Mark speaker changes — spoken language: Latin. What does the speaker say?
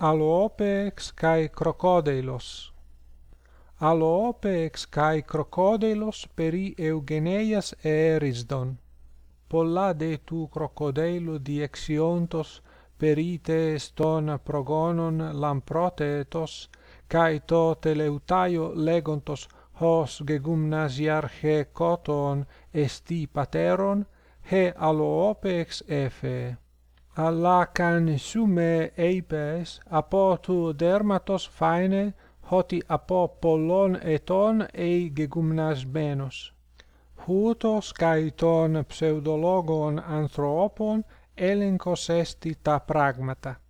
Speaker 1: Alopex kai crocodeilos. Alopex kai crocodeilos peri Eugeneias erisdon. Pollade tu crocodilo di exiontos perite ston progonon lamprotetos kai to teleutaio legontos hos gegymnasiarche coton esti pateron he alopex efe αλλά κανισούμε ε, είπες από του δέρματος φαίνε ότι από πολλών ετών ε, εγκεγουμνασμένος. Ούτως καί των ψευδολόγων ανθρώπων έλεγχος έστι τα πράγματα.